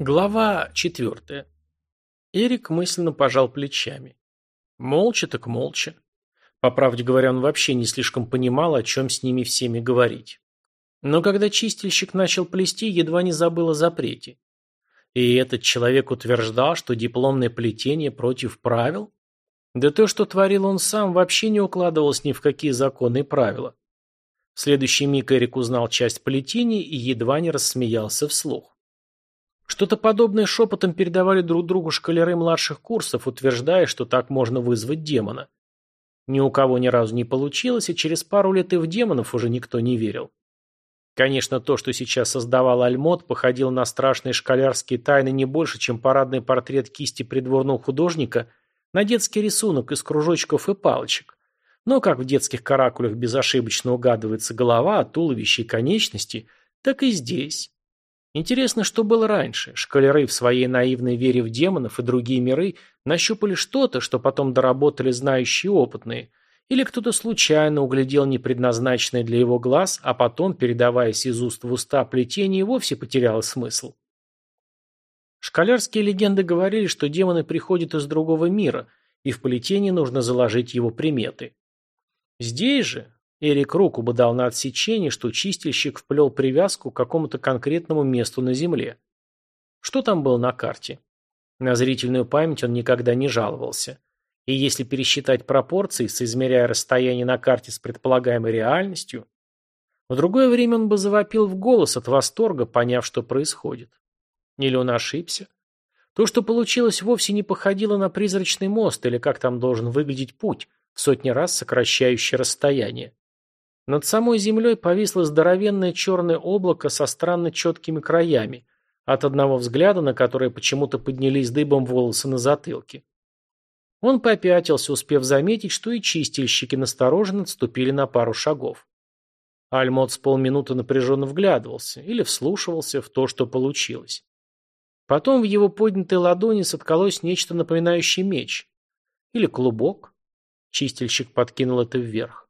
Глава четвертая. Эрик мысленно пожал плечами. Молча так молча. По правде говоря, он вообще не слишком понимал, о чем с ними всеми говорить. Но когда чистильщик начал плести, едва не забыл о запрете. И этот человек утверждал, что дипломное плетение против правил? Да то, что творил он сам, вообще не укладывалось ни в какие законы и правила. В следующий миг Эрик узнал часть плетений и едва не рассмеялся вслух. Что-то подобное шепотом передавали друг другу шкалеры младших курсов, утверждая, что так можно вызвать демона. Ни у кого ни разу не получилось, и через пару лет и в демонов уже никто не верил. Конечно, то, что сейчас создавал Альмот, походило на страшные шкалярские тайны не больше, чем парадный портрет кисти придворного художника на детский рисунок из кружочков и палочек. Но как в детских каракулях безошибочно угадывается голова, туловище и конечности, так и здесь. Интересно, что было раньше. Шкалеры в своей наивной вере в демонов и другие миры нащупали что-то, что потом доработали знающие опытные. Или кто-то случайно углядел непредназначенное для его глаз, а потом, передаваясь из уст в уста, плетение вовсе потеряло смысл. Шкалярские легенды говорили, что демоны приходят из другого мира, и в плетение нужно заложить его приметы. Здесь же, Эрик руку бы дал на отсечение, что чистильщик вплел привязку к какому-то конкретному месту на земле. Что там было на карте? На зрительную память он никогда не жаловался. И если пересчитать пропорции, соизмеряя расстояние на карте с предполагаемой реальностью, в другое время он бы завопил в голос от восторга, поняв, что происходит. Или он ошибся? То, что получилось, вовсе не походило на призрачный мост или как там должен выглядеть путь, сотни раз сокращающий расстояние. Над самой землей повисло здоровенное черное облако со странно четкими краями, от одного взгляда на которое почему-то поднялись дыбом волосы на затылке. Он попятился, успев заметить, что и чистильщики настороженно отступили на пару шагов. Альмот с полминуты напряженно вглядывался или вслушивался в то, что получилось. Потом в его поднятой ладони соткалось нечто напоминающее меч. Или клубок. Чистильщик подкинул это вверх.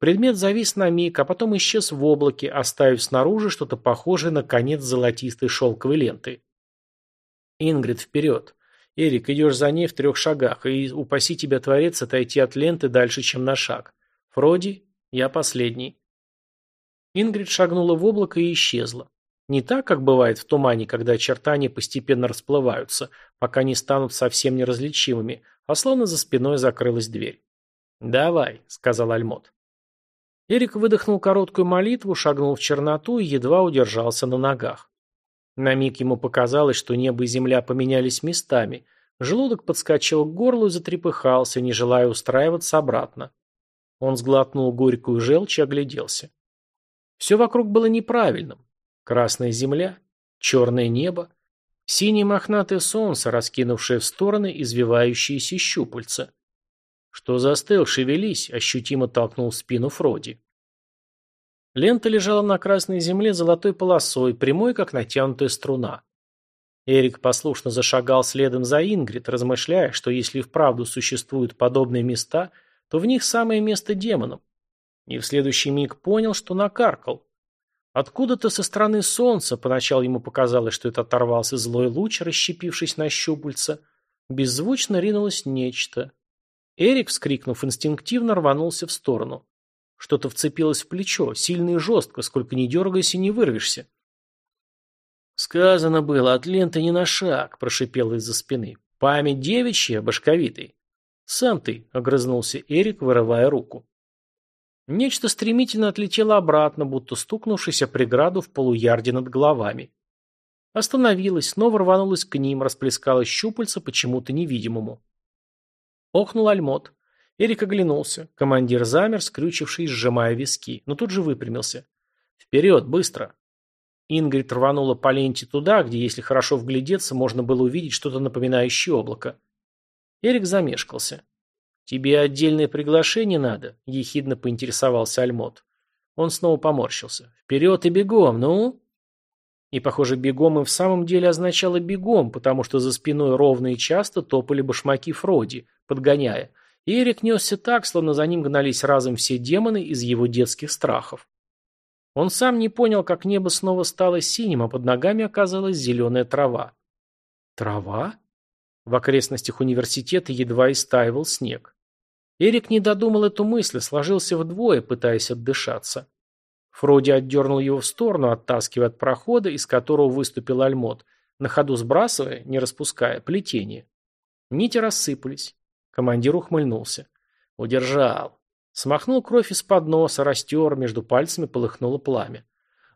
Предмет завис на миг, а потом исчез в облаке, оставив снаружи что-то похожее на конец золотистой шелковой ленты. Ингрид, вперед. Эрик, идешь за ней в трех шагах, и упаси тебя, Творец, отойти от ленты дальше, чем на шаг. Фроди, я последний. Ингрид шагнула в облако и исчезла. Не так, как бывает в тумане, когда очертания постепенно расплываются, пока не станут совсем неразличимыми, а словно за спиной закрылась дверь. «Давай», — сказал Альмот. Эрик выдохнул короткую молитву, шагнул в черноту и едва удержался на ногах. На миг ему показалось, что небо и земля поменялись местами. Желудок подскочил к горлу и затрепыхался, не желая устраиваться обратно. Он сглотнул горькую желчь и огляделся. Все вокруг было неправильным. Красная земля, черное небо, синее мохнатое солнце, раскинувшее в стороны извивающиеся щупальца. «Что застыл? Шевелись!» – ощутимо толкнул спину Фроди. Лента лежала на красной земле золотой полосой, прямой, как натянутая струна. Эрик послушно зашагал следом за Ингрид, размышляя, что если вправду существуют подобные места, то в них самое место демонам. И в следующий миг понял, что накаркал. Откуда-то со стороны солнца, поначалу ему показалось, что это оторвался злой луч, расщепившись на щупальца, беззвучно ринулось нечто. Эрик, вскрикнув инстинктивно, рванулся в сторону. Что-то вцепилось в плечо, сильно и жестко, сколько ни дергайся, не вырвешься. «Сказано было, от ленты не на шаг», — прошипел из-за спины. «Память девичья, башковитый». «Сам ты», — огрызнулся Эрик, вырывая руку. Нечто стремительно отлетело обратно, будто стукнувшись о преграду в полуярде над головами. Остановилась, снова рванулась к ним, расплескалась щупальца почему-то невидимому. Охнул альмот. Эрик оглянулся. Командир замер, скрючившись, сжимая виски, но тут же выпрямился. «Вперед, быстро!» Ингрид рванула по ленте туда, где, если хорошо вглядеться, можно было увидеть что-то напоминающее облако. Эрик замешкался. «Тебе отдельное приглашение надо?» – ехидно поинтересовался Альмот. Он снова поморщился. «Вперед и бегом, ну?» И, похоже, бегом и в самом деле означало бегом, потому что за спиной ровно и часто топали башмаки Фроди, подгоняя. И Эрик несся так, словно за ним гнались разом все демоны из его детских страхов. Он сам не понял, как небо снова стало синим, а под ногами оказалась зеленая трава. Трава? В окрестностях университета едва истаивал снег. Эрик не додумал эту мысль, сложился вдвое, пытаясь отдышаться. Фроди отдернул его в сторону, оттаскивая от прохода, из которого выступил альмот, на ходу сбрасывая, не распуская, плетение. Нити рассыпались. Командир ухмыльнулся. Удержал. Смахнул кровь из-под носа, растер, между пальцами полыхнуло пламя.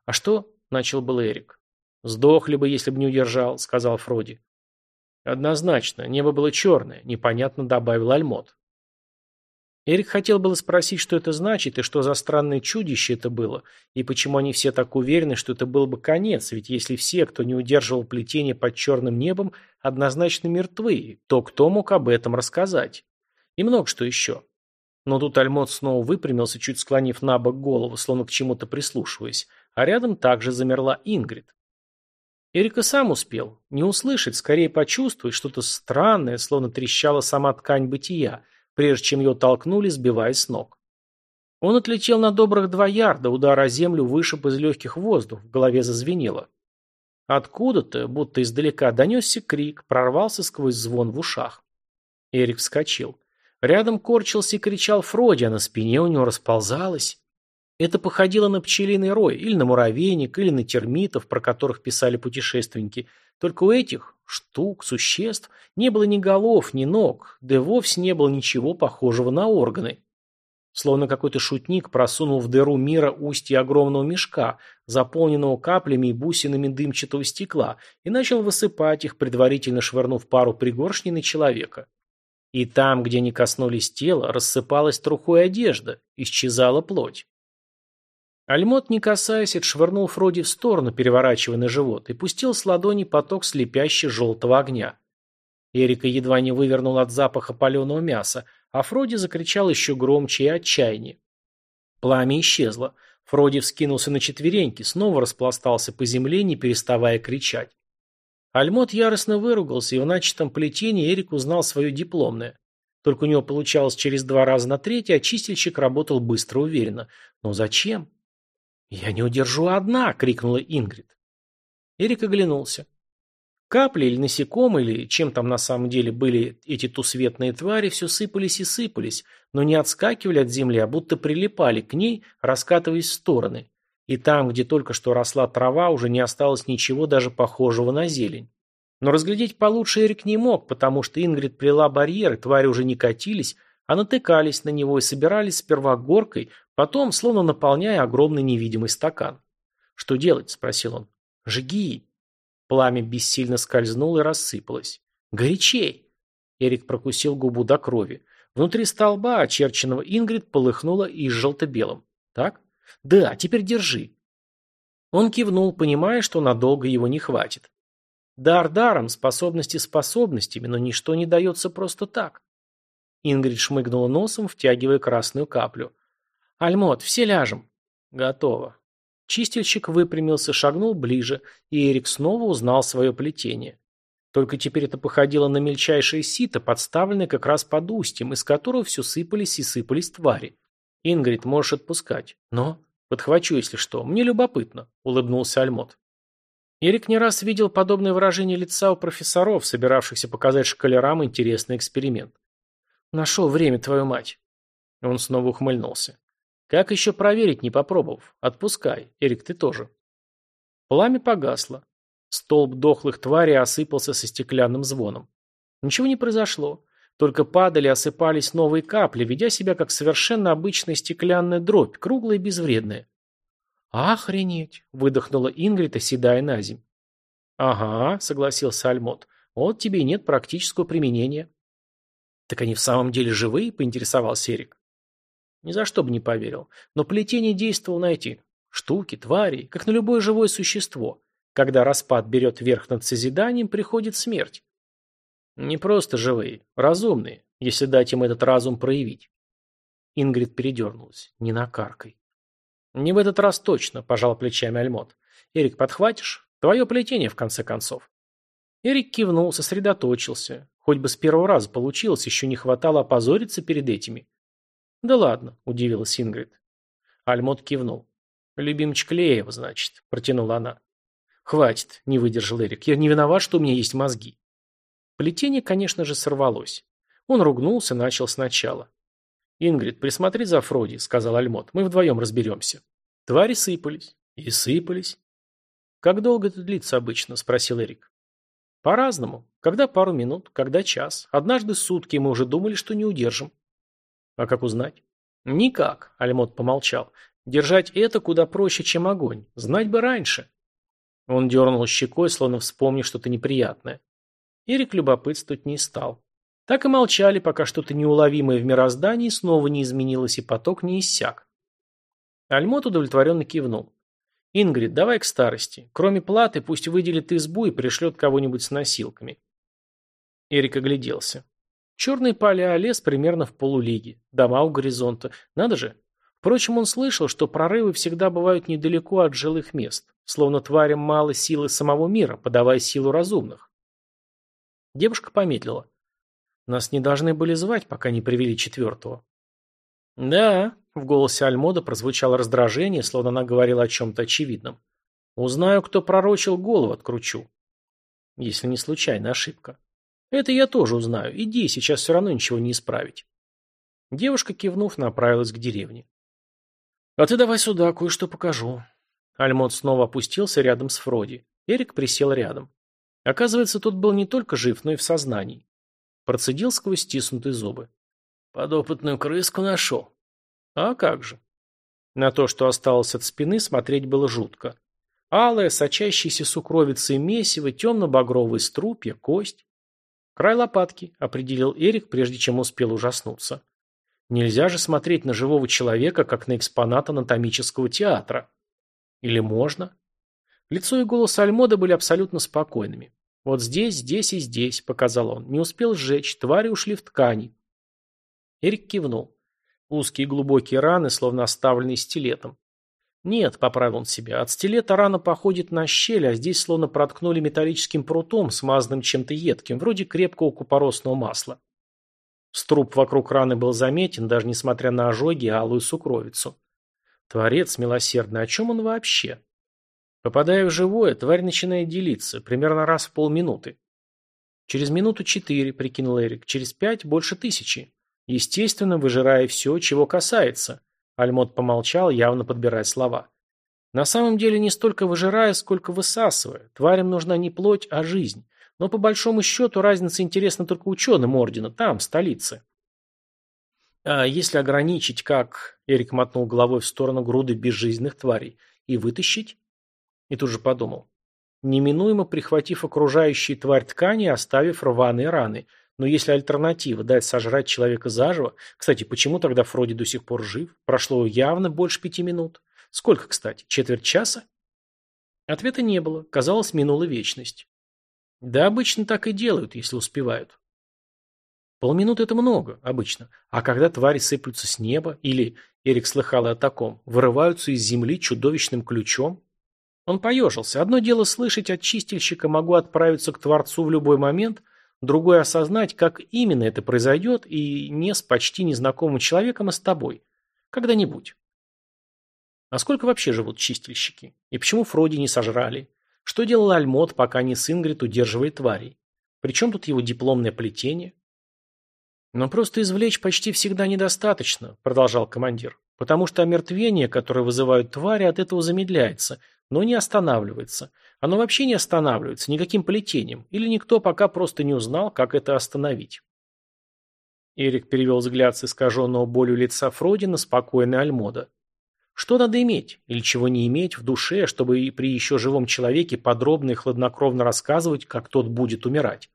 «А что?» — начал был Эрик. «Сдохли бы, если бы не удержал», — сказал Фроди. «Однозначно, небо было черное», — непонятно добавил Альмот. Эрик хотел было спросить, что это значит, и что за странное чудище это было, и почему они все так уверены, что это был бы конец, ведь если все, кто не удерживал плетение под черным небом, однозначно мертвы, то кто мог об этом рассказать? И много что еще. Но тут Альмот снова выпрямился, чуть склонив на бок голову, словно к чему-то прислушиваясь, а рядом также замерла Ингрид. Эрика сам успел не услышать, скорее почувствовать что-то странное, словно трещала сама ткань бытия, прежде чем ее толкнули, сбивая с ног. Он отлетел на добрых два ярда, удар о землю вышиб из легких воздух, в голове зазвенело. Откуда-то, будто издалека, донесся крик, прорвался сквозь звон в ушах. Эрик вскочил. Рядом корчился и кричал Фроди, а на спине у него расползалось. Это походило на пчелиный рой, или на муравейник, или на термитов, про которых писали путешественники. Только у этих штук, существ, не было ни голов, ни ног, да вовсе не было ничего похожего на органы. Словно какой-то шутник просунул в дыру мира устье огромного мешка, заполненного каплями и бусинами дымчатого стекла, и начал высыпать их, предварительно швырнув пару пригоршней на человека. И там, где не коснулись тела, рассыпалась трухой одежда, исчезала плоть. Альмот, не касаясь, отшвырнул Фроди в сторону, переворачивая на живот, и пустил с ладони поток слепящий желтого огня. Эрика едва не вывернул от запаха паленого мяса, а Фроди закричал еще громче и отчаяннее. Пламя исчезло. Фроди вскинулся на четвереньки, снова распластался по земле, не переставая кричать. Альмот яростно выругался, и в начатом плетении Эрик узнал свое дипломное. Только у него получалось через два раза на третий, а чистильщик работал быстро и уверенно. Но зачем? «Я не удержу одна!» — крикнула Ингрид. Эрик оглянулся. Капли или насекомые, или чем там на самом деле были эти тусветные твари, все сыпались и сыпались, но не отскакивали от земли, а будто прилипали к ней, раскатываясь в стороны. И там, где только что росла трава, уже не осталось ничего даже похожего на зелень. Но разглядеть получше Эрик не мог, потому что Ингрид плела барьер, и твари уже не катились, а натыкались на него и собирались сперва горкой, потом словно наполняя огромный невидимый стакан. «Что делать?» – спросил он. «Жги!» Пламя бессильно скользнуло и рассыпалось. «Горячей!» Эрик прокусил губу до крови. Внутри столба, очерченного Ингрид, полыхнуло и желто-белым. «Так?» «Да, теперь держи». Он кивнул, понимая, что надолго его не хватит. Дар даром, способности способностями, но ничто не дается просто так. Ингрид шмыгнула носом, втягивая красную каплю. «Альмот, все ляжем». «Готово». Чистильщик выпрямился, шагнул ближе, и Эрик снова узнал свое плетение. Только теперь это походило на мельчайшее сито, подставленное как раз под устьем, из которого все сыпались и сыпались твари. «Ингрид, можешь отпускать. Но...» «Подхвачу, если что. Мне любопытно», — улыбнулся Альмот. Эрик не раз видел подобное выражение лица у профессоров, собиравшихся показать шкалерам интересный эксперимент. Нашел время, твою мать. Он снова ухмыльнулся. Как еще проверить, не попробовав? Отпускай. Эрик, ты тоже. Пламя погасло. Столб дохлых тварей осыпался со стеклянным звоном. Ничего не произошло. Только падали, осыпались новые капли, ведя себя как совершенно обычная стеклянная дробь, круглая и безвредная. «Охренеть!» — выдохнула Ингрид, оседая на земь. «Ага», — согласился Альмот. «Вот тебе и нет практического применения». «Так они в самом деле живые?» – поинтересовался Эрик. Ни за что бы не поверил. Но плетение действовало на эти штуки, твари, как на любое живое существо. Когда распад берет верх над созиданием, приходит смерть. Не просто живые, разумные, если дать им этот разум проявить. Ингрид передернулась. Не накаркай. Не в этот раз точно, пожал плечами Альмот. Эрик, подхватишь? Твое плетение, в конце концов. Эрик кивнул, сосредоточился. Хоть бы с первого раза получилось, еще не хватало опозориться перед этими. Да ладно, удивилась Ингрид. Альмот кивнул. Любимчик Леева, значит, протянула она. Хватит, не выдержал Эрик. Я не виноват, что у меня есть мозги. Плетение, конечно же, сорвалось. Он ругнулся, начал сначала. «Ингрид, присмотри за Фроди», — сказал Альмот. «Мы вдвоем разберемся». Твари сыпались. И сыпались. «Как долго это длится обычно?» — спросил Эрик. «По-разному. Когда пару минут, когда час. Однажды сутки мы уже думали, что не удержим». «А как узнать?» «Никак», — Альмот помолчал. «Держать это куда проще, чем огонь. Знать бы раньше». Он дернул щекой, словно вспомнив что-то неприятное. Эрик любопытствовать не стал. Так и молчали, пока что-то неуловимое в мироздании снова не изменилось и поток не иссяк. Альмот удовлетворенно кивнул. «Ингрид, давай к старости. Кроме платы, пусть выделит избу и пришлет кого-нибудь с носилками». Эрик огляделся. Черные поля, а лес примерно в полулиге. Дома у горизонта. Надо же. Впрочем, он слышал, что прорывы всегда бывают недалеко от жилых мест, словно тварям мало силы самого мира, подавая силу разумных. Девушка помедлила. Нас не должны были звать, пока не привели четвертого. Да, в голосе Альмода прозвучало раздражение, словно она говорила о чем-то очевидном. Узнаю, кто пророчил, голову откручу. Если не случайная ошибка. Это я тоже узнаю. Иди, сейчас все равно ничего не исправить. Девушка, кивнув, направилась к деревне. А ты давай сюда, кое-что покажу. Альмод снова опустился рядом с Фроди. Эрик присел рядом. Оказывается, тот был не только жив, но и в сознании. Процедил сквозь стиснутые зубы. Подопытную крыску нашел. А как же? На то, что осталось от спины, смотреть было жутко. Алая, сочащаяся сукровицей месиво, темно-багровые струпья, кость. Край лопатки, определил Эрик, прежде чем успел ужаснуться. Нельзя же смотреть на живого человека, как на экспонат анатомического театра. Или можно? Лицо и голос Альмода были абсолютно спокойными. Вот здесь, здесь и здесь, показал он. Не успел сжечь, твари ушли в ткани. Эрик кивнул. Узкие глубокие раны, словно оставленные стилетом. Нет, поправил он себя, от стилета рана походит на щель, а здесь словно проткнули металлическим прутом, смазанным чем-то едким, вроде крепкого купоросного масла. Струп вокруг раны был заметен, даже несмотря на ожоги и алую сукровицу. Творец милосердный, о чем он вообще? Попадая в живое, тварь начинает делиться, примерно раз в полминуты. Через минуту четыре, прикинул Эрик, через пять больше тысячи. Естественно, выжирая все, чего касается. Альмот помолчал, явно подбирая слова. На самом деле не столько выжирая, сколько высасывая. Тварям нужна не плоть, а жизнь. Но по большому счету разница интересна только ученым Ордена, там, в столице. А если ограничить, как... Эрик мотнул головой в сторону груды безжизненных тварей. И вытащить? И тут же подумал. Неминуемо прихватив окружающие тварь ткани, оставив рваные раны. Но если альтернатива дать сожрать человека заживо... Кстати, почему тогда Фроди до сих пор жив? Прошло явно больше пяти минут. Сколько, кстати? Четверть часа? Ответа не было. Казалось, минула вечность. Да обычно так и делают, если успевают. Полминуты это много, обычно. А когда твари сыплются с неба, или, Эрик слыхал и о таком, вырываются из земли чудовищным ключом, он поежился. Одно дело слышать от чистильщика «могу отправиться к Творцу в любой момент», другое осознать, как именно это произойдет, и не с почти незнакомым человеком, а с тобой. Когда-нибудь. А сколько вообще живут чистильщики? И почему Фроди не сожрали? Что делал Альмот, пока не с Ингрид удерживает тварей? Причем тут его дипломное плетение? Но просто извлечь почти всегда недостаточно, продолжал командир. Потому что омертвение, которое вызывают твари, от этого замедляется – но не останавливается. Оно вообще не останавливается никаким плетением, или никто пока просто не узнал, как это остановить. Эрик перевел взгляд с искаженного болью лица Фроди на спокойный Альмода. Что надо иметь, или чего не иметь в душе, чтобы и при еще живом человеке подробно и хладнокровно рассказывать, как тот будет умирать?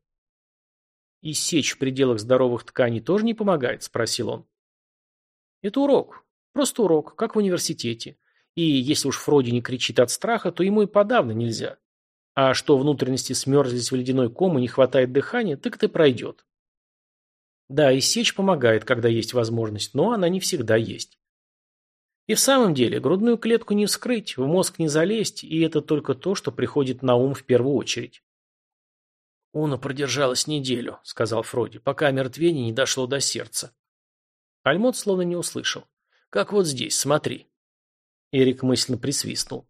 «И сечь в пределах здоровых тканей тоже не помогает?» – спросил он. «Это урок. Просто урок, как в университете. И если уж Фроди не кричит от страха, то ему и подавно нельзя. А что внутренности смерзлись в ледяной ком и не хватает дыхания, так это пройдет. Да, и сечь помогает, когда есть возможность, но она не всегда есть. И в самом деле, грудную клетку не вскрыть, в мозг не залезть, и это только то, что приходит на ум в первую очередь. «Уна продержалась неделю», — сказал Фроди, пока мертвение не дошло до сердца. Альмот словно не услышал. «Как вот здесь, смотри». Эрик мысленно присвистнул.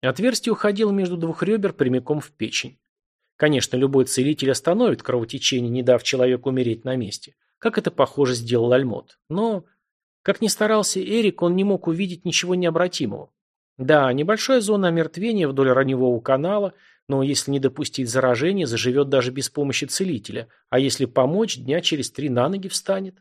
Отверстие уходило между двух ребер прямиком в печень. Конечно, любой целитель остановит кровотечение, не дав человеку умереть на месте, как это, похоже, сделал Альмот. Но, как ни старался Эрик, он не мог увидеть ничего необратимого. Да, небольшая зона омертвения вдоль раневого канала, но если не допустить заражения, заживет даже без помощи целителя, а если помочь, дня через три на ноги встанет.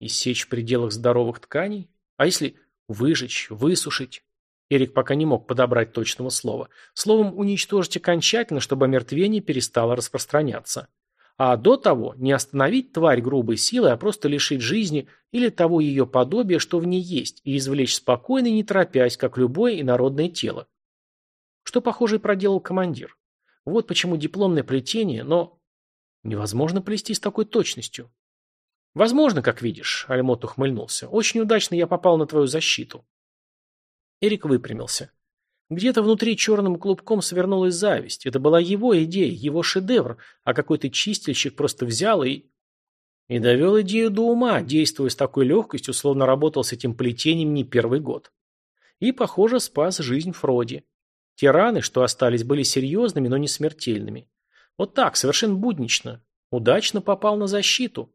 Иссечь в пределах здоровых тканей? А если выжечь, высушить? Эрик пока не мог подобрать точного слова. Словом, уничтожить окончательно, чтобы омертвение перестало распространяться. А до того не остановить тварь грубой силой, а просто лишить жизни или того ее подобия, что в ней есть, и извлечь спокойно и не торопясь, как любое инородное тело. Что, похоже, и проделал командир. Вот почему дипломное плетение, но невозможно плести с такой точностью. Возможно, как видишь, Альмот ухмыльнулся. Очень удачно я попал на твою защиту. Эрик выпрямился. Где-то внутри черным клубком свернулась зависть. Это была его идея, его шедевр, а какой-то чистильщик просто взял и... И довел идею до ума, действуя с такой легкостью, словно работал с этим плетением не первый год. И, похоже, спас жизнь Фроди. Те раны, что остались, были серьезными, но не смертельными. Вот так, совершенно буднично. Удачно попал на защиту.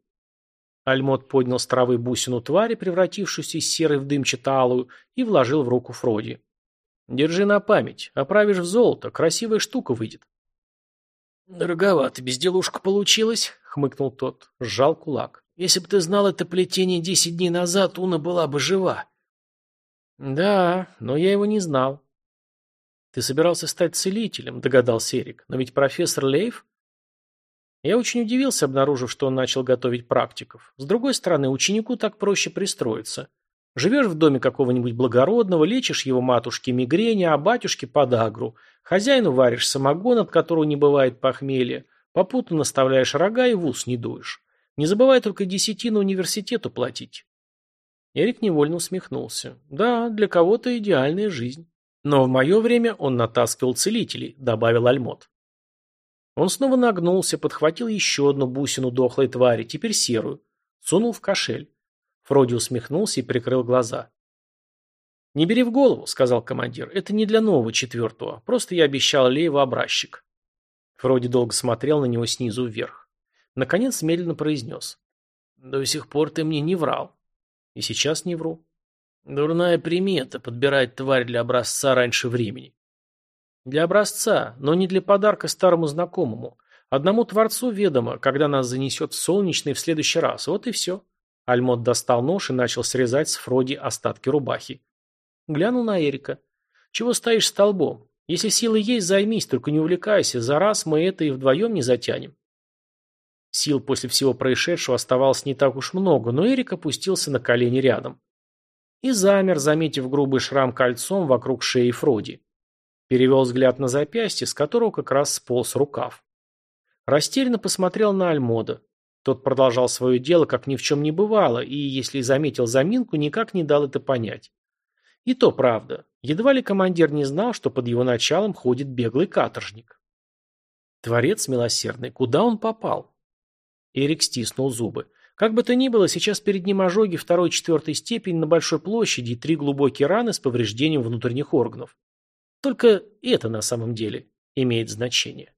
Альмот поднял с травы бусину твари, превратившуюся из серой в дымчато-алую, и вложил в руку Фроди. «Держи на память. Оправишь в золото. Красивая штука выйдет». «Дороговато безделушка получилась», — хмыкнул тот. Сжал кулак. «Если бы ты знал это плетение десять дней назад, Уна была бы жива». «Да, но я его не знал». «Ты собирался стать целителем», — догадался Эрик. «Но ведь профессор Лейв...» Я очень удивился, обнаружив, что он начал готовить практиков. С другой стороны, ученику так проще пристроиться. Живешь в доме какого-нибудь благородного, лечишь его матушке мигрени, а батюшке подагру. Хозяину варишь самогон, от которого не бывает похмелья. Попутно наставляешь рога и в ус не дуешь. Не забывай только десятину университету платить. Эрик невольно усмехнулся. Да, для кого-то идеальная жизнь. Но в мое время он натаскивал целителей, добавил Альмот. Он снова нагнулся, подхватил еще одну бусину дохлой твари, теперь серую, сунул в кошель. Фроди усмехнулся и прикрыл глаза. «Не бери в голову», — сказал командир, — «это не для нового четвертого, просто я обещал Лееву образчик». Фроди долго смотрел на него снизу вверх. Наконец медленно произнес. «До сих пор ты мне не врал». «И сейчас не вру». «Дурная примета — подбирать тварь для образца раньше времени». Для образца, но не для подарка старому знакомому. Одному Творцу ведомо, когда нас занесет в солнечный в следующий раз. Вот и все. Альмот достал нож и начал срезать с Фроди остатки рубахи. Глянул на Эрика. «Чего стоишь столбом? Если силы есть, займись, только не увлекайся. За раз мы это и вдвоем не затянем». Сил после всего происшедшего оставалось не так уж много, но Эрик опустился на колени рядом. И замер, заметив грубый шрам кольцом вокруг шеи Фроди. Перевел взгляд на запястье, с которого как раз сполз рукав. Растерянно посмотрел на Альмода. Тот продолжал свое дело, как ни в чем не бывало, и, если заметил заминку, никак не дал это понять. И то правда. Едва ли командир не знал, что под его началом ходит беглый каторжник. Творец милосердный, куда он попал? Эрик стиснул зубы. Как бы то ни было, сейчас перед ним ожоги второй-четвертой степени на большой площади и три глубокие раны с повреждением внутренних органов. Только это на самом деле имеет значение.